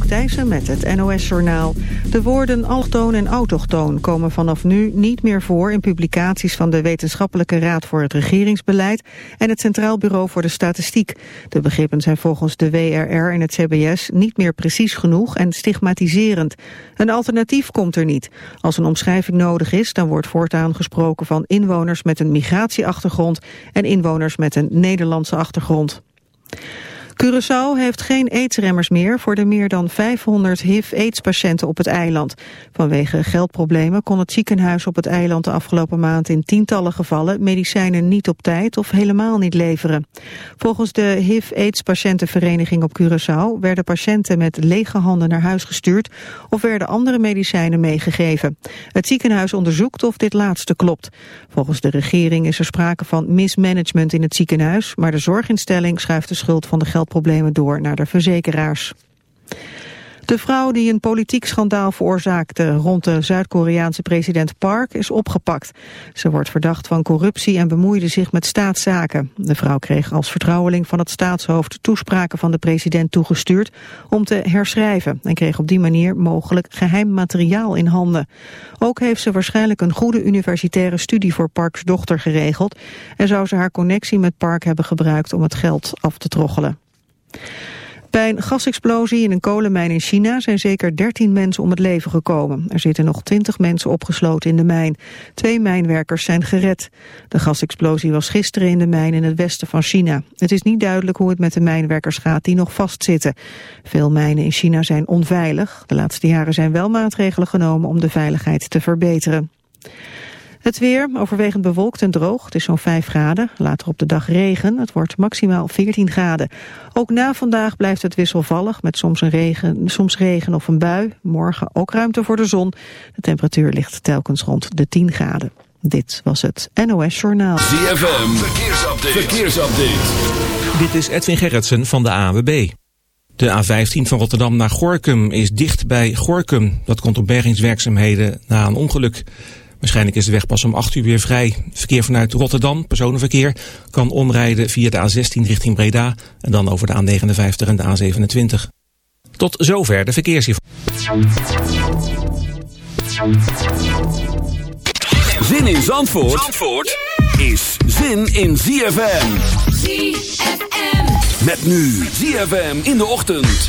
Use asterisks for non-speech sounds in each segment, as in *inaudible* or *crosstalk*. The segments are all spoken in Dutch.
Anouk met het NOS-journaal. De woorden allochtoon en autochtoon komen vanaf nu niet meer voor... in publicaties van de Wetenschappelijke Raad voor het Regeringsbeleid... en het Centraal Bureau voor de Statistiek. De begrippen zijn volgens de WRR en het CBS niet meer precies genoeg en stigmatiserend. Een alternatief komt er niet. Als een omschrijving nodig is, dan wordt voortaan gesproken van inwoners met een migratieachtergrond... en inwoners met een Nederlandse achtergrond. Curaçao heeft geen aidsremmers meer voor de meer dan 500 HIV-AIDS-patiënten op het eiland. Vanwege geldproblemen kon het ziekenhuis op het eiland de afgelopen maand in tientallen gevallen medicijnen niet op tijd of helemaal niet leveren. Volgens de HIV-AIDS-patiëntenvereniging op Curaçao werden patiënten met lege handen naar huis gestuurd of werden andere medicijnen meegegeven. Het ziekenhuis onderzoekt of dit laatste klopt. Volgens de regering is er sprake van mismanagement in het ziekenhuis, maar de zorginstelling schuift de schuld van de geld problemen door naar de verzekeraars. De vrouw die een politiek schandaal veroorzaakte rond de Zuid-Koreaanse president Park is opgepakt. Ze wordt verdacht van corruptie en bemoeide zich met staatszaken. De vrouw kreeg als vertrouweling van het staatshoofd toespraken van de president toegestuurd om te herschrijven en kreeg op die manier mogelijk geheim materiaal in handen. Ook heeft ze waarschijnlijk een goede universitaire studie voor Parks dochter geregeld en zou ze haar connectie met Park hebben gebruikt om het geld af te troggelen. Bij een gasexplosie in een kolenmijn in China zijn zeker 13 mensen om het leven gekomen. Er zitten nog 20 mensen opgesloten in de mijn. Twee mijnwerkers zijn gered. De gasexplosie was gisteren in de mijn in het westen van China. Het is niet duidelijk hoe het met de mijnwerkers gaat die nog vastzitten. Veel mijnen in China zijn onveilig. De laatste jaren zijn wel maatregelen genomen om de veiligheid te verbeteren. Het weer, overwegend bewolkt en droog. Het is zo'n 5 graden. Later op de dag regen. Het wordt maximaal 14 graden. Ook na vandaag blijft het wisselvallig met soms, een regen, soms regen of een bui. Morgen ook ruimte voor de zon. De temperatuur ligt telkens rond de 10 graden. Dit was het NOS Journaal. ZFM, verkeersupdate. verkeersupdate. Dit is Edwin Gerritsen van de AWB. De A15 van Rotterdam naar Gorkum is dicht bij Gorkum. Dat komt op bergingswerkzaamheden na een ongeluk. Waarschijnlijk is de weg pas om 8 uur weer vrij. Verkeer vanuit Rotterdam, personenverkeer, kan omrijden via de A16 richting Breda en dan over de A59 en de A27. Tot zover de verkeersinformatie. Zin in Zandvoort, Zandvoort is zin in ZFM. ZFM. Met nu ZFM in de ochtend.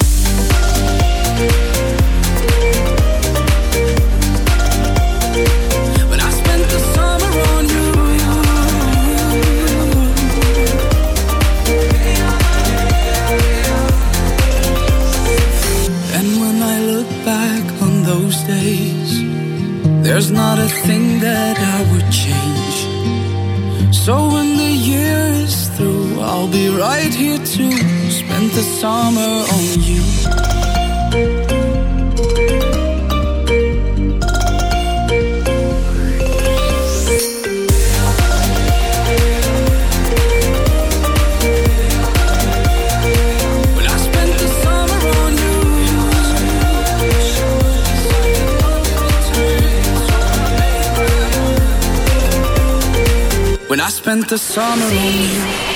the summer. See,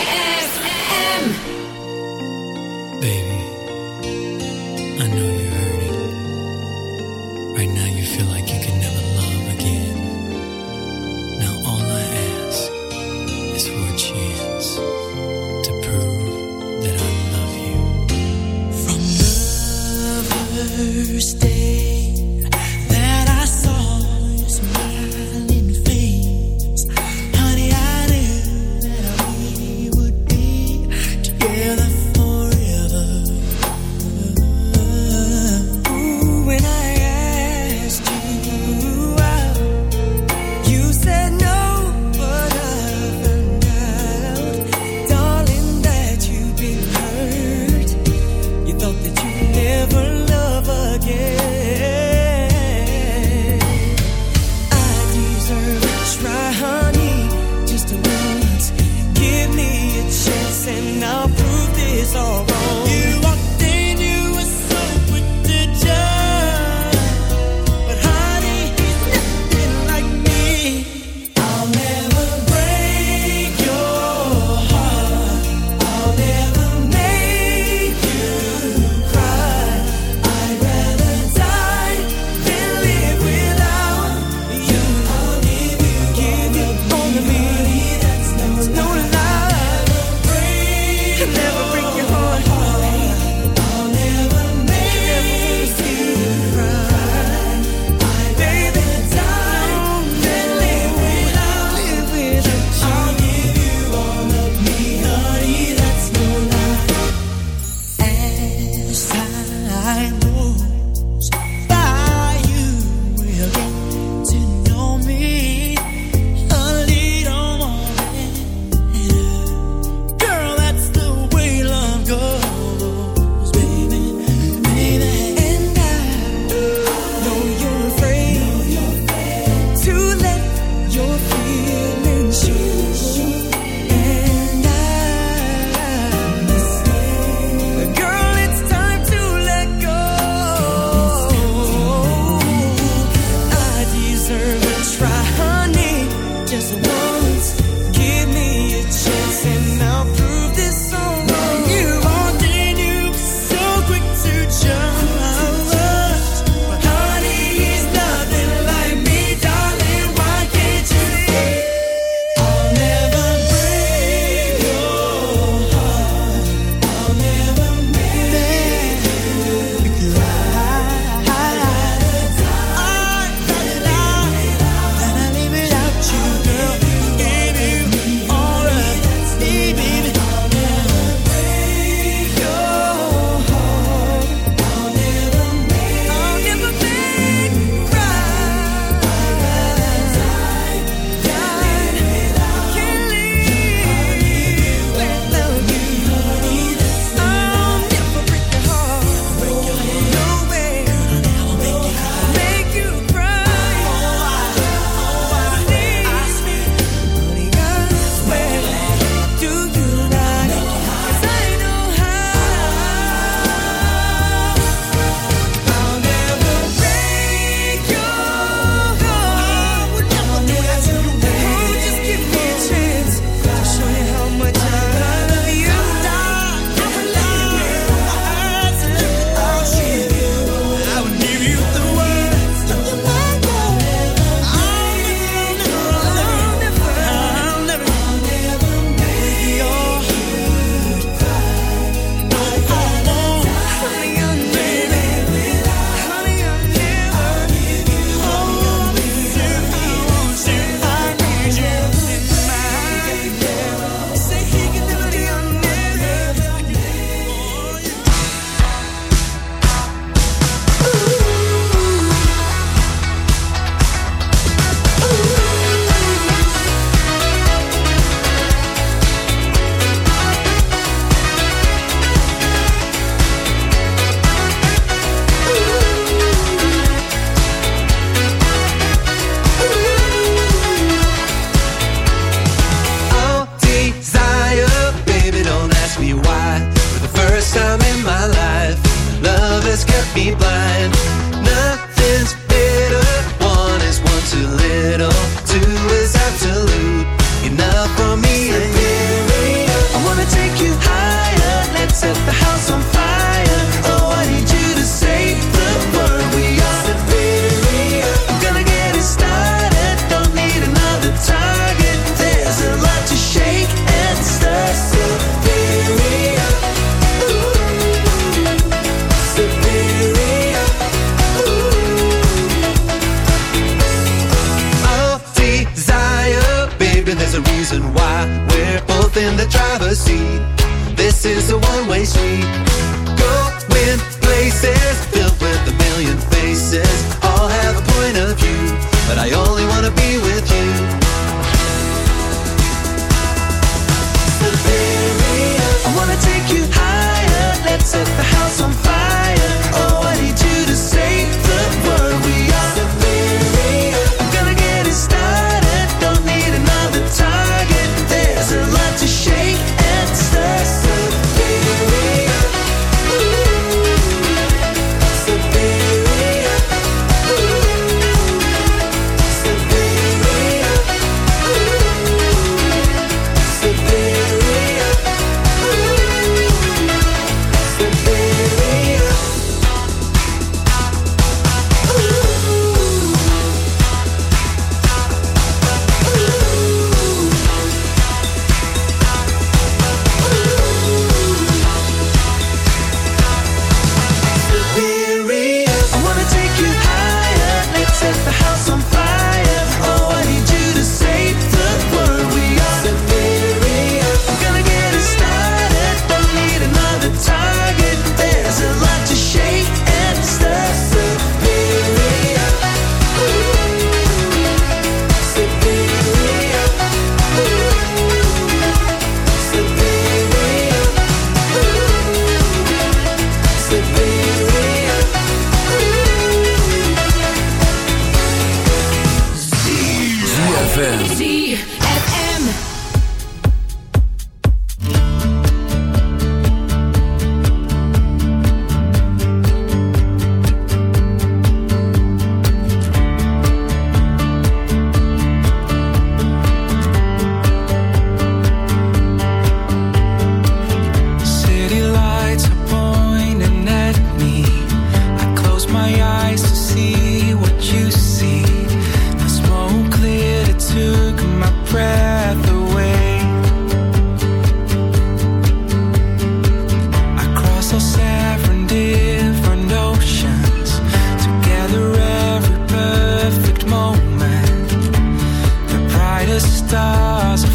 stars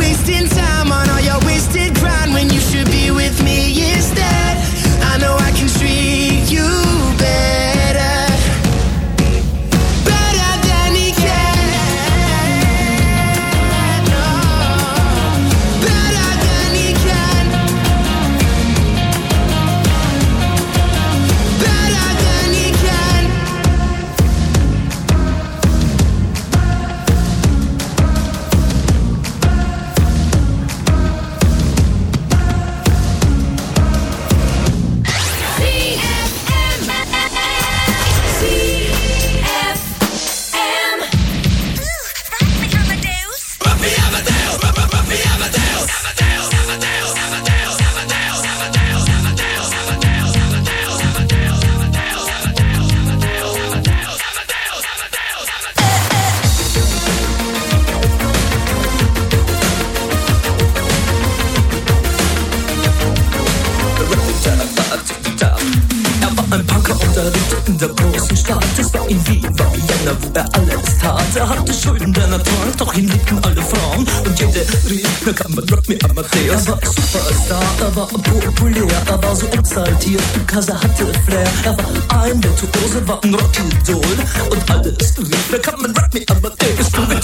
Er war Superstar, er war populär, er war so exaltiert, because er hatte Flair. Er war ein Virtuose, war ein Rockidol. Und alles rief, na kann man Rock me Amadeus. Du mit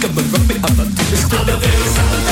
Kann man Rock me. Es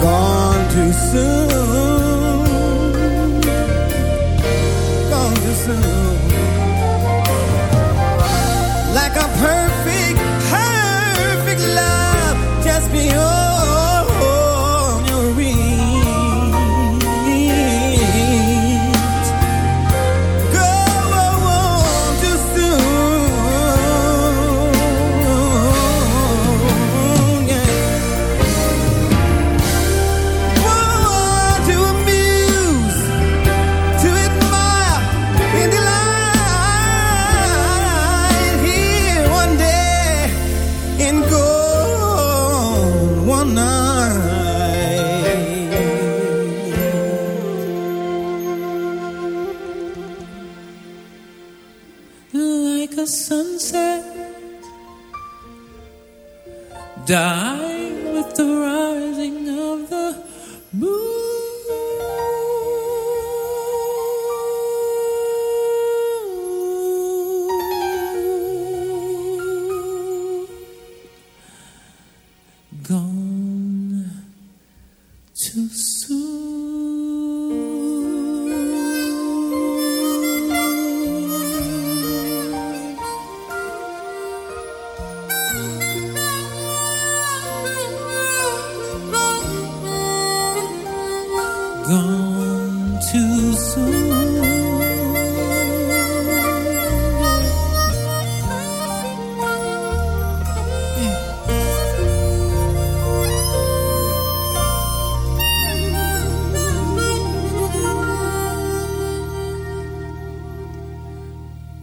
Gone too soon. Gone too soon. Like a perfect, perfect love, just be yours.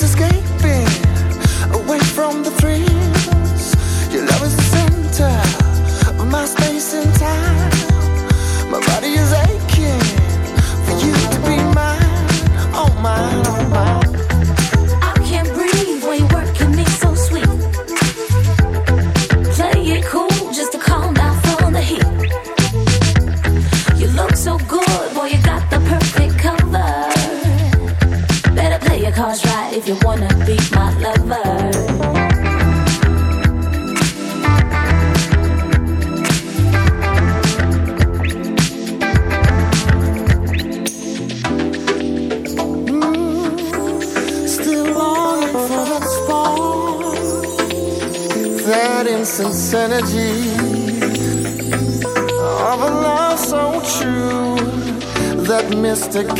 this game?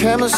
Chemistry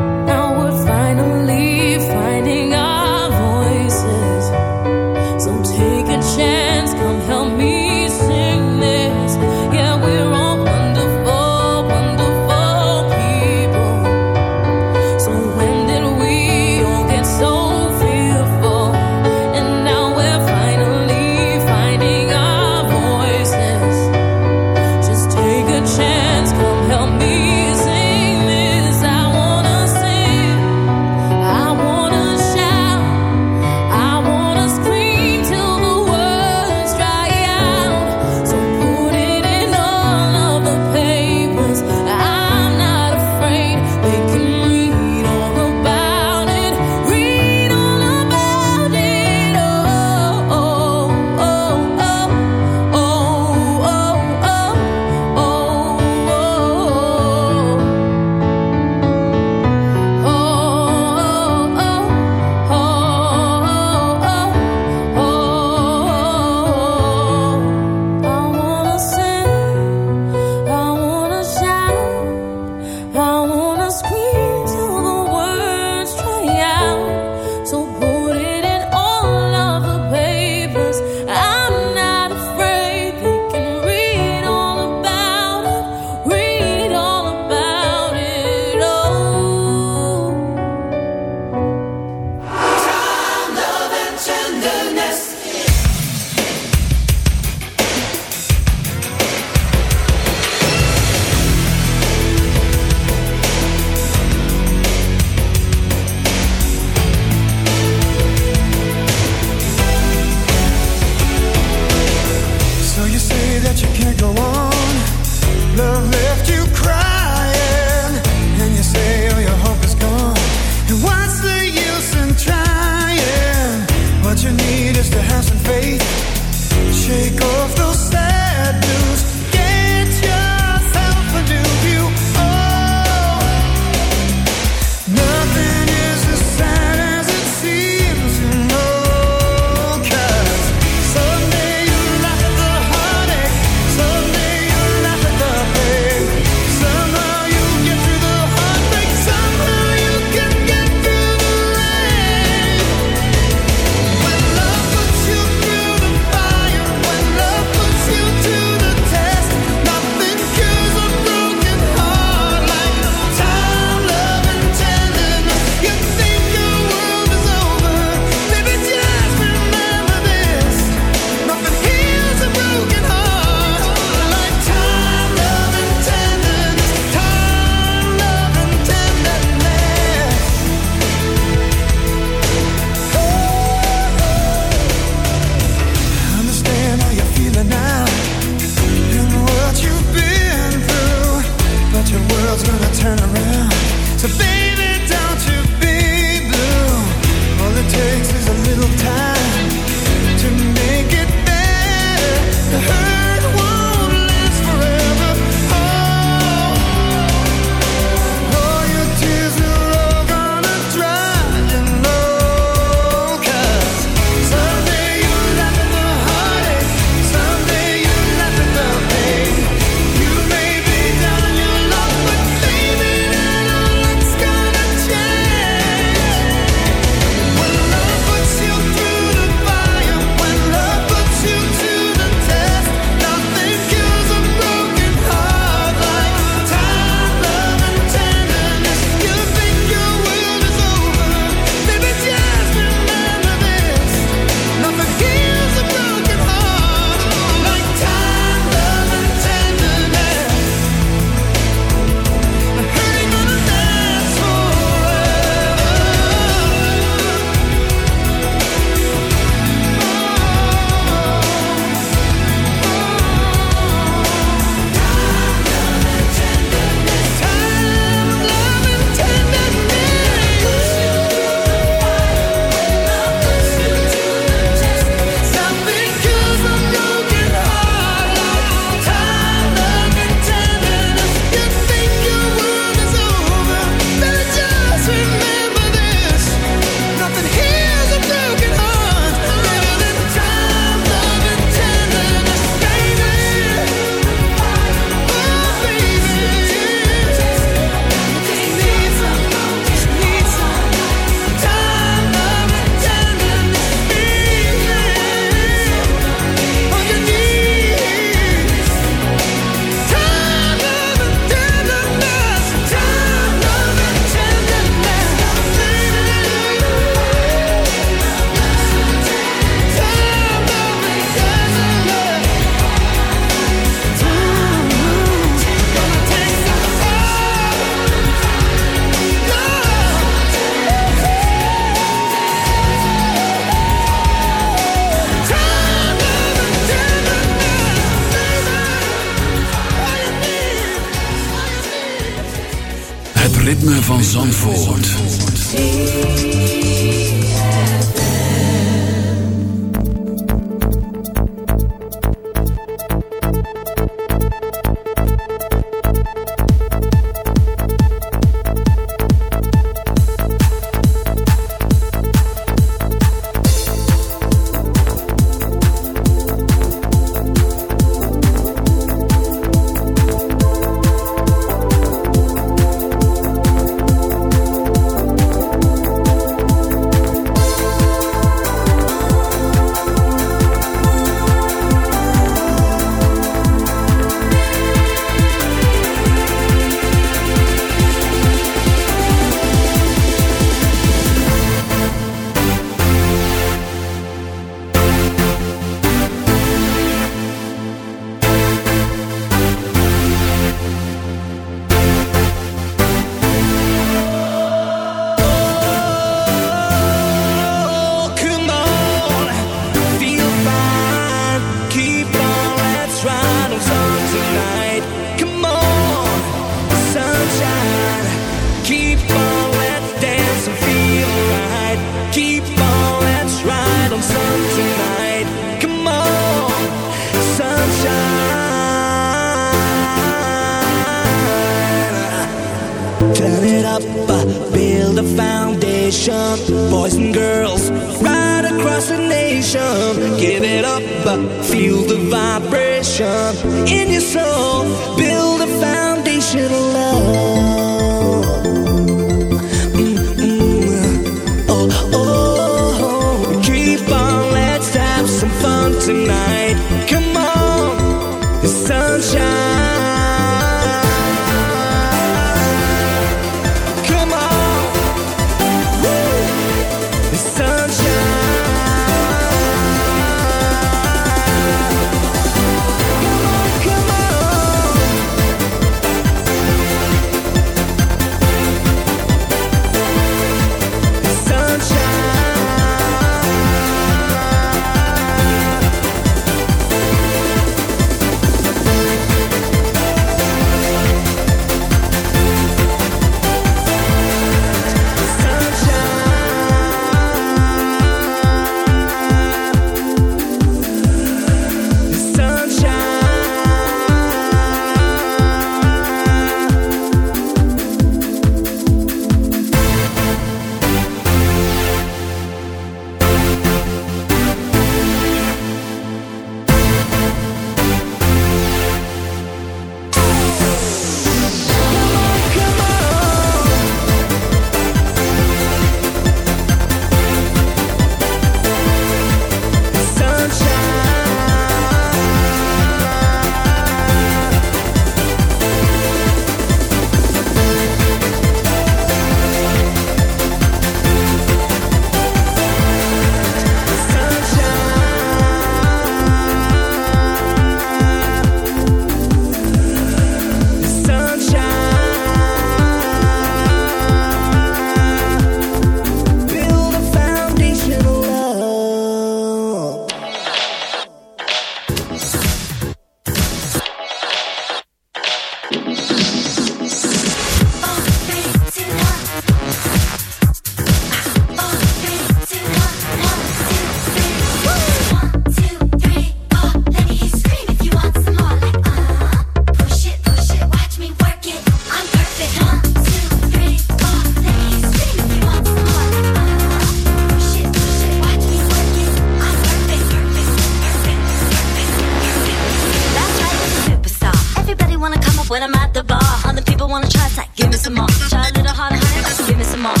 when I'm at the bar. Other people wanna try, so give me some more. Try a little harder, honey, give me some more.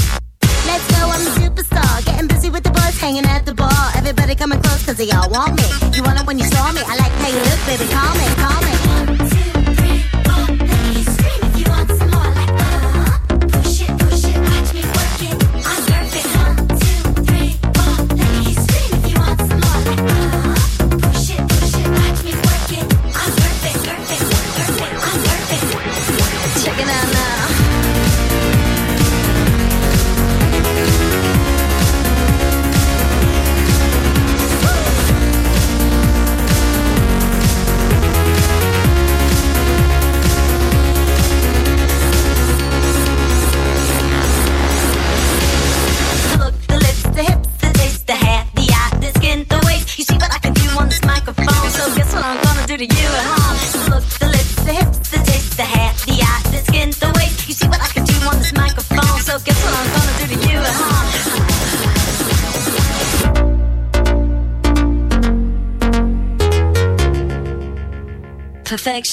Let's go, I'm a superstar. Getting busy with the boys, hanging at the bar. Everybody coming close, cause they all want me. You want it when you saw me. I like how you look, baby, call me, call me.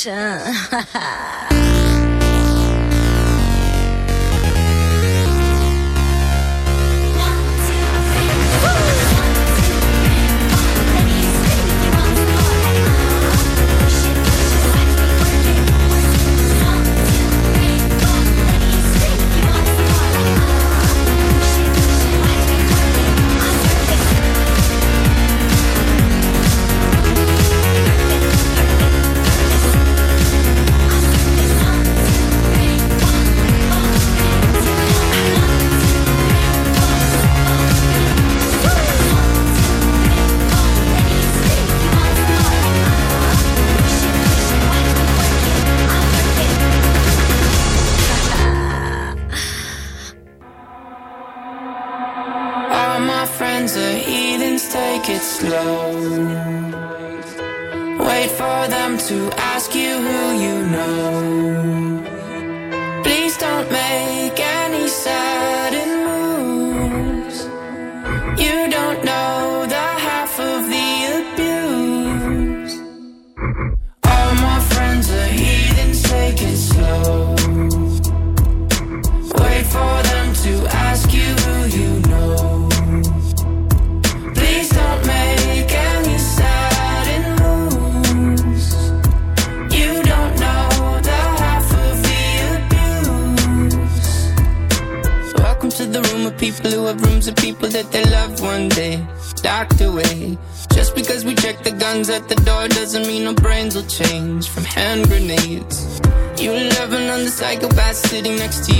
神。哈 *laughs* 哈 to sitting next to you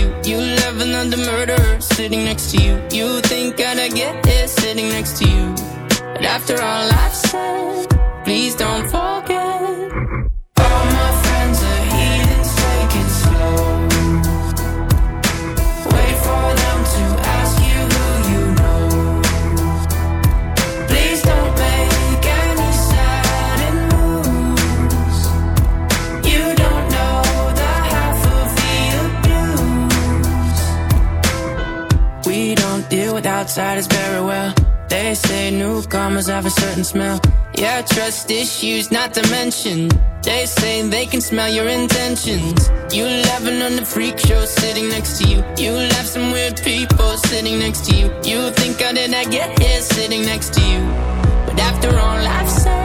not to mention. They say they can smell your intentions. You laughing on the freak show sitting next to you. You laugh some weird people sitting next to you. You think I did not get here sitting next to you? But after all I've said.